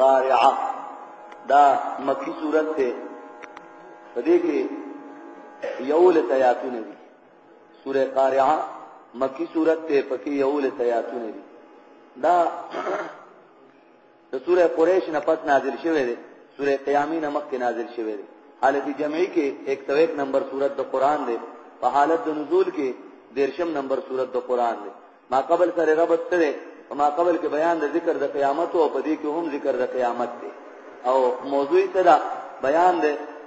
قارعه دا مکی صورت ته په دې کې یو له آیاتونه دي سوره قارعه مکی صورت ته پکې یو له آیاتونه دي دا د سوره قریش نه پس نازل شوه دی سوره قیامه نه مخکې نازل شوه دی حالت جمعی کې 101 نمبر سورت د قران دی په حالت د نزول کې دیرشم نمبر سورت د قران دی ما قبل سره ربط څه دی په ما قبل کې بیان د ذکر د قیامت او په دې کې هم ذکر د قیامت دی او موضوع څه ده بیان د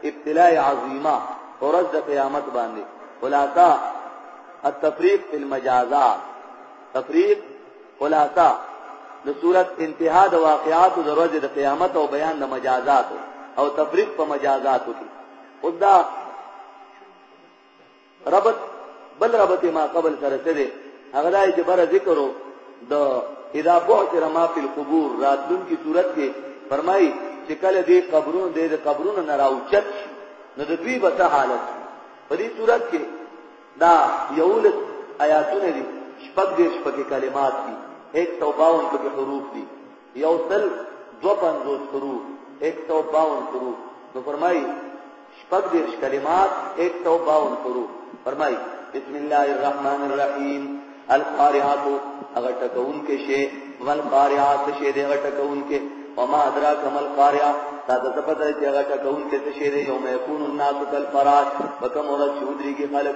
ابتلاء عظیمه ورځ د قیامت باندې خلاصہ التفریق فی المجازات تفریق خلاصہ د صورت انتها د واقعات د ورځې د قیامت او بیان د مجازات او تفریق په مجازات کې او دا ربط بل ربط ما قبل سره څه دی هغه دا چې بر ذکر وو د اذا بعثر ما فی القبور راتلون کی صورت کې فرمایي چې کله دې قبرونو دې د قبرونو نه راوچت نو د دوی به حالت په دې صورت کې دا یولس آیاتونه دي شپږ دې شپږ کلمات دي 152 کې حروف دي یو سل دو پنځوس کرو ایک سو باون کرو نو فرمایي شپږ دېرش کلمات ایک سو باون کرو فرمایي بسم الله الرحمن الرحیم القارعات هغه ټکون کې شي ول قارعات شي دې هغه ټکون کې وما ادراک مل قارعه تا ته پته چې هغه ټکون کې شي دې یوم یکون الناس کالفراش وکم ورځ شودري کې خلک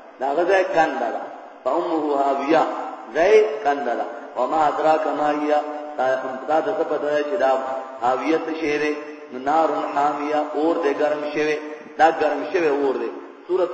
دا غزه کنده ده فامه هاویه زي کنده ده وما ادراک ما هي دا د څه پته چې دا هاویه څه شی دی نار حامیه اور دې ګرم شوی دا ګرم شوی اور دی سورۃ